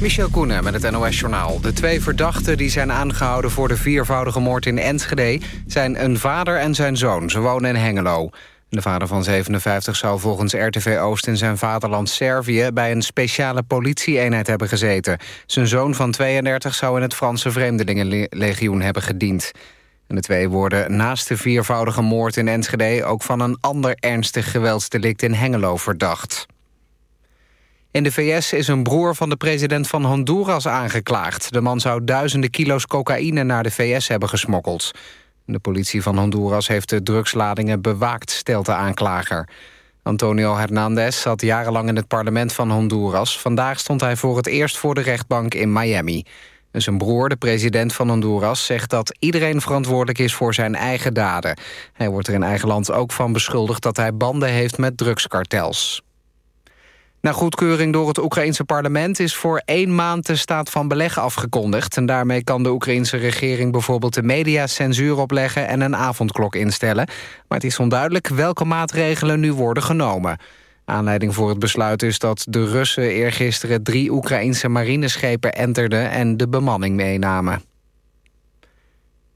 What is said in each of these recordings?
Michel Koenen met het NOS-journaal. De twee verdachten die zijn aangehouden voor de viervoudige moord in Enschede... zijn een vader en zijn zoon. Ze wonen in Hengelo. De vader van 57 zou volgens RTV Oost in zijn vaderland Servië... bij een speciale politieeenheid hebben gezeten. Zijn zoon van 32 zou in het Franse Vreemdelingenlegioen hebben gediend. En de twee worden naast de viervoudige moord in Enschede... ook van een ander ernstig geweldsdelict in Hengelo verdacht. In de VS is een broer van de president van Honduras aangeklaagd. De man zou duizenden kilo's cocaïne naar de VS hebben gesmokkeld. De politie van Honduras heeft de drugsladingen bewaakt, stelt de aanklager. Antonio Hernandez zat jarenlang in het parlement van Honduras. Vandaag stond hij voor het eerst voor de rechtbank in Miami. Zijn broer, de president van Honduras, zegt dat iedereen verantwoordelijk is voor zijn eigen daden. Hij wordt er in eigen land ook van beschuldigd dat hij banden heeft met drugskartels. Na goedkeuring door het Oekraïense parlement is voor één maand de staat van beleg afgekondigd. En daarmee kan de Oekraïense regering bijvoorbeeld de media censuur opleggen en een avondklok instellen. Maar het is onduidelijk welke maatregelen nu worden genomen. Aanleiding voor het besluit is dat de Russen eergisteren drie Oekraïense marineschepen enterden en de bemanning meenamen.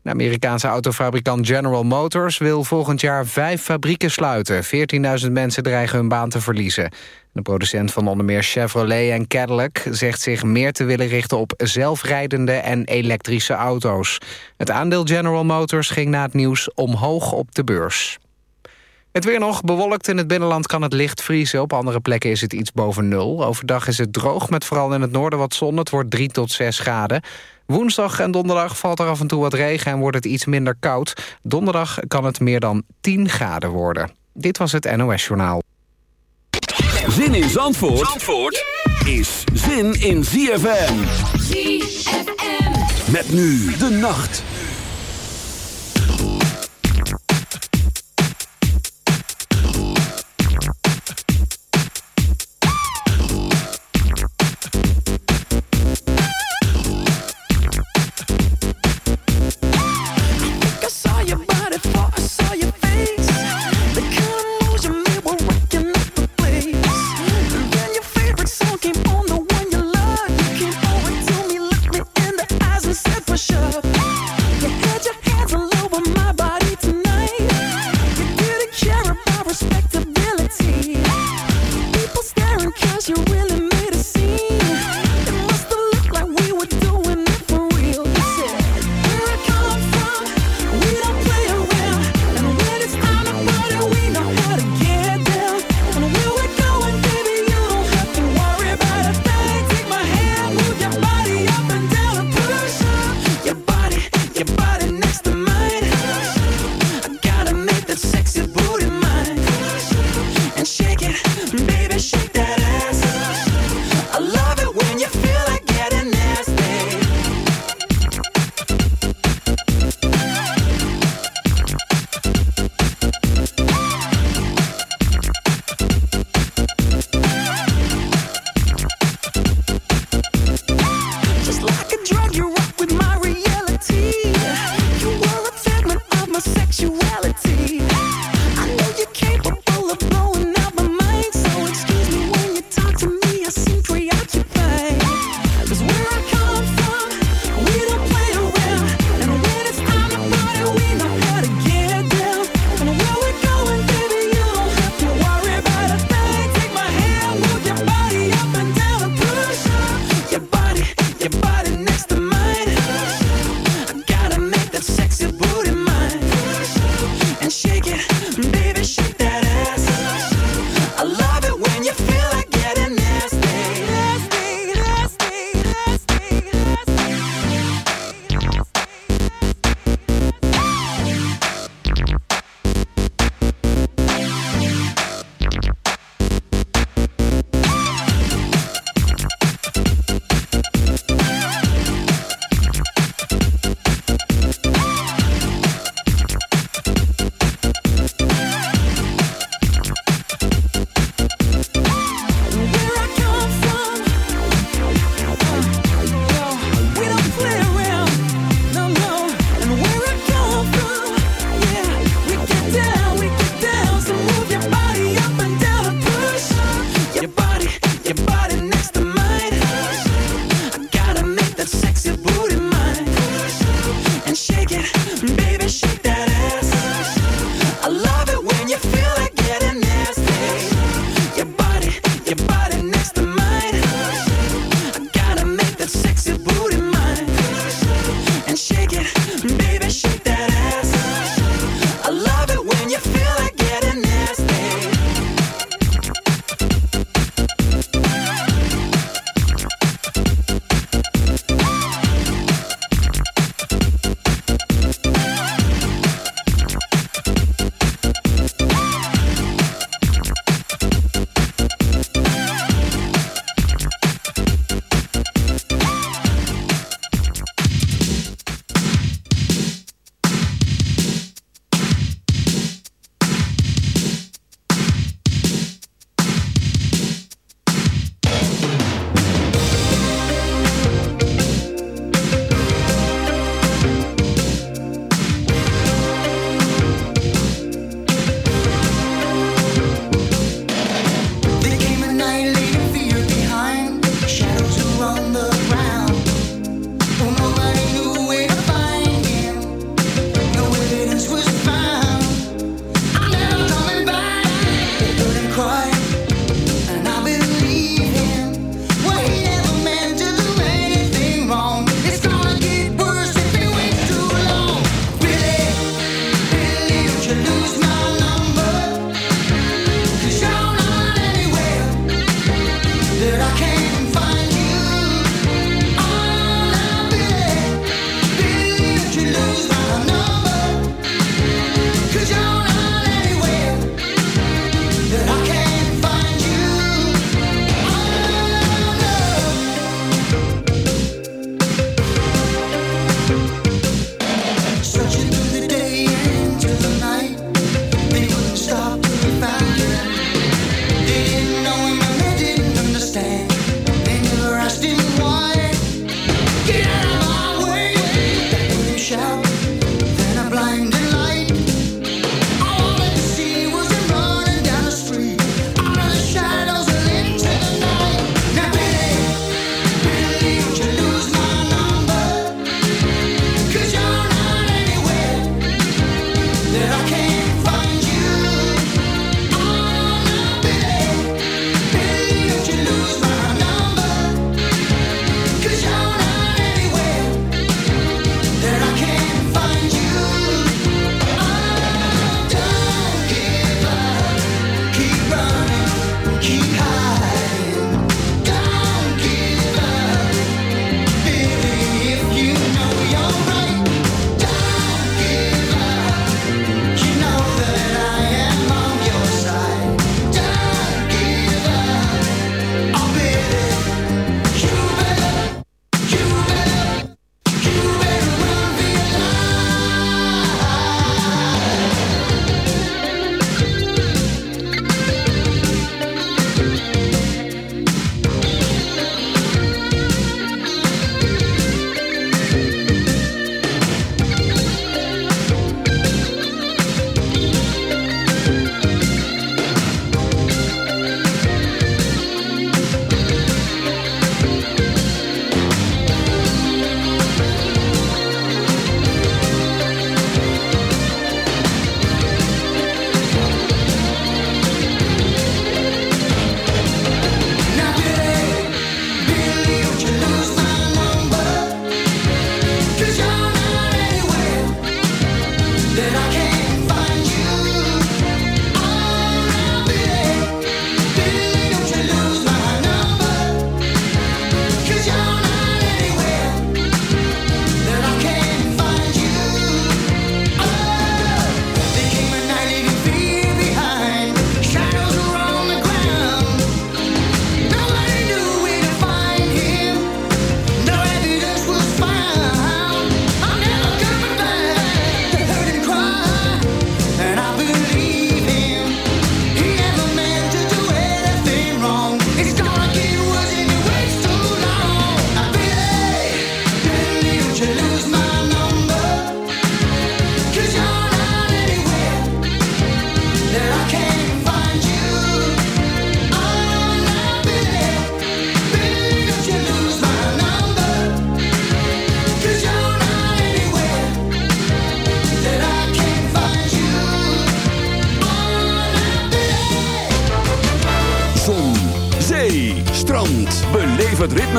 De Amerikaanse autofabrikant General Motors wil volgend jaar vijf fabrieken sluiten. 14.000 mensen dreigen hun baan te verliezen. De producent van onder meer Chevrolet en Cadillac zegt zich meer te willen richten op zelfrijdende en elektrische auto's. Het aandeel General Motors ging na het nieuws omhoog op de beurs. Het weer nog bewolkt. In het binnenland kan het licht vriezen. Op andere plekken is het iets boven nul. Overdag is het droog met vooral in het noorden wat zon. Het wordt 3 tot 6 graden. Woensdag en donderdag valt er af en toe wat regen en wordt het iets minder koud. Donderdag kan het meer dan 10 graden worden. Dit was het NOS Journaal. Zin in Zandvoort, Zandvoort is zin in ZFM. ZFM. Met nu de nacht.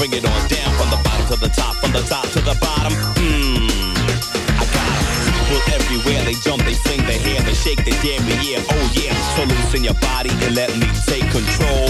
Bring it on down from the bottom to the top, from the top to the bottom. Mmm, I got. People everywhere, they jump, they sing, they hair, they shake, they damn me, yeah, oh yeah. So loosen your body and let me take control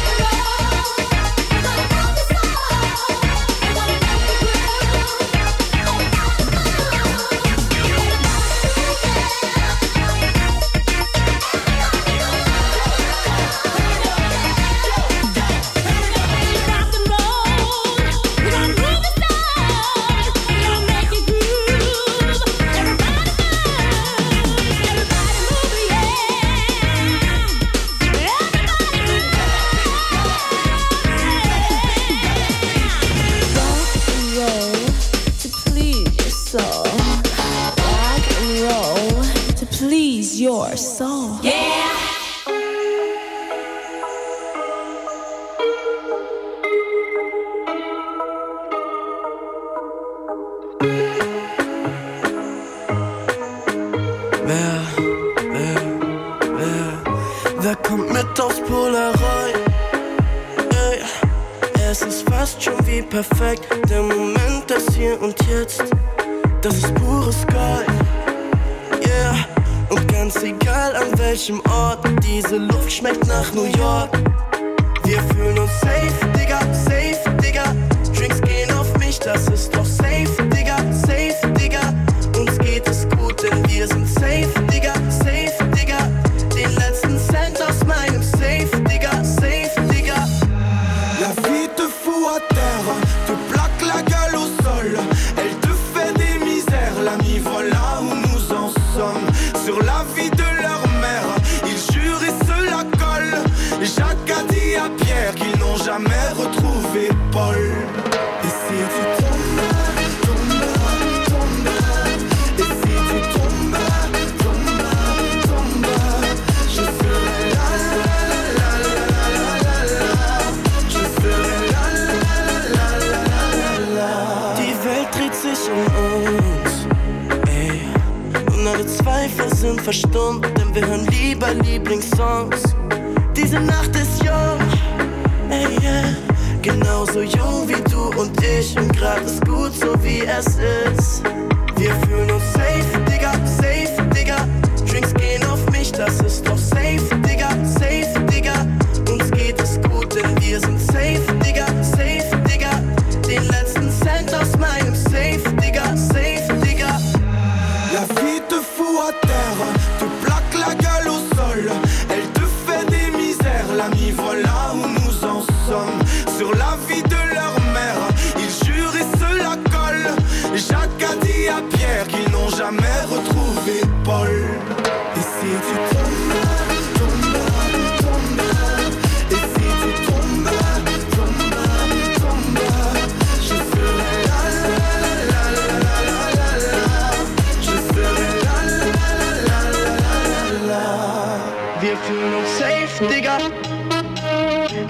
verstummt, denn wir hören lieber Lieblingssongs. Diese Nacht ist jung, ey, yeah. genauso jung wie du und ich. Und gerade ist gut, so wie es ist. Wir fühlen uns safe.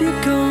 you go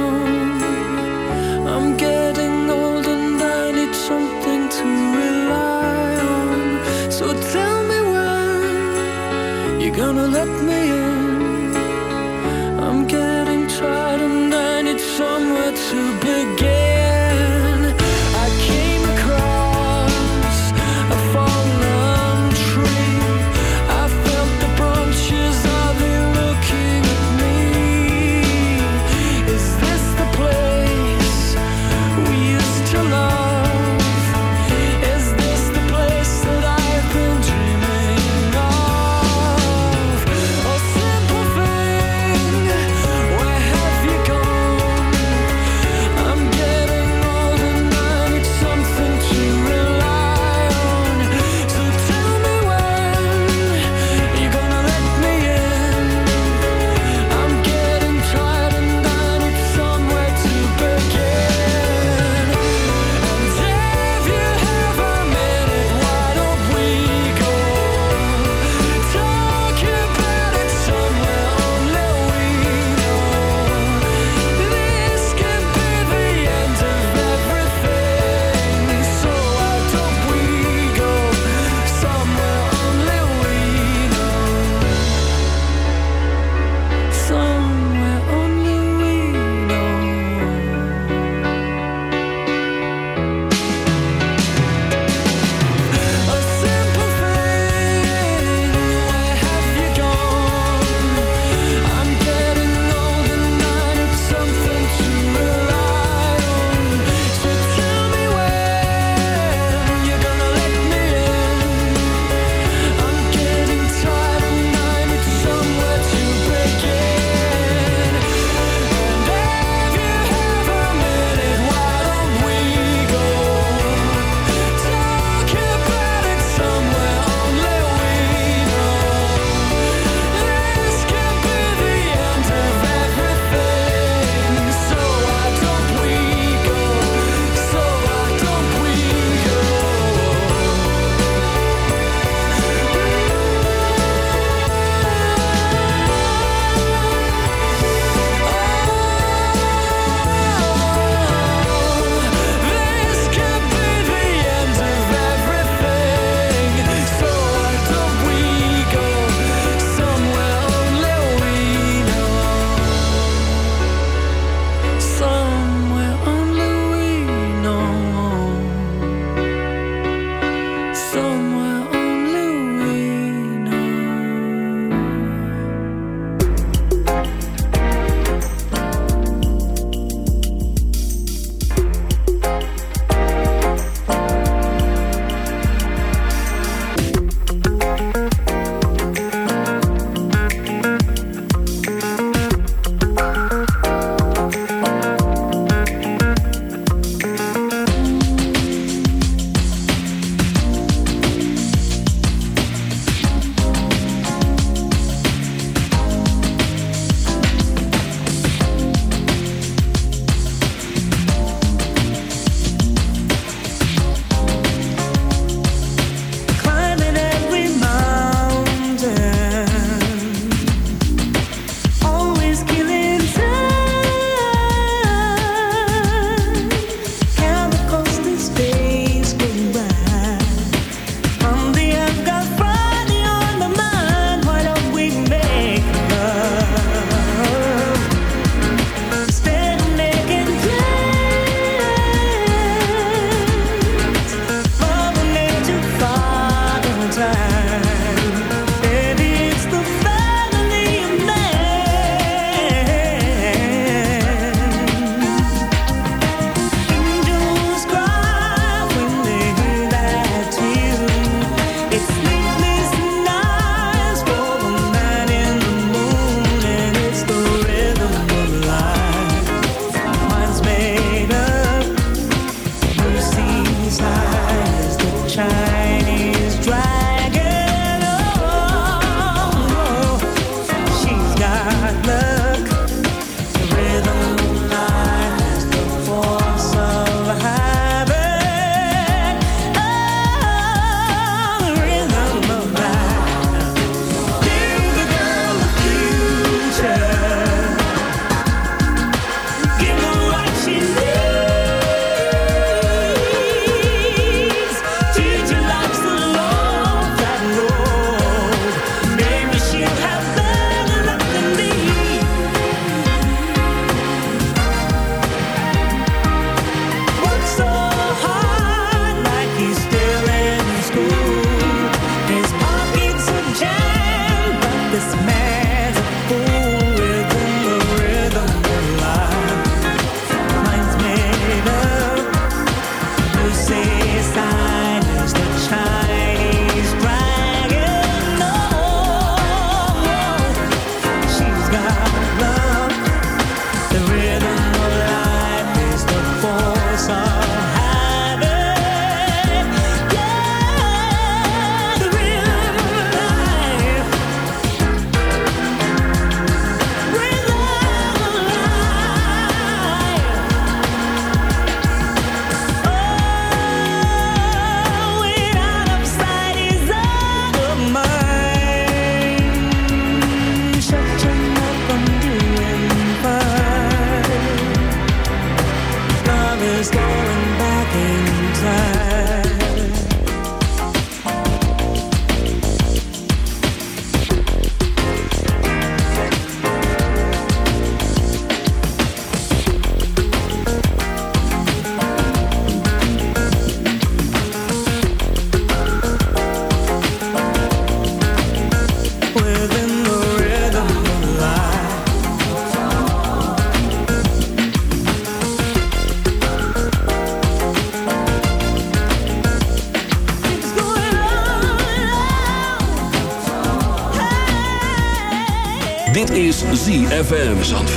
ZFM Zandvoort.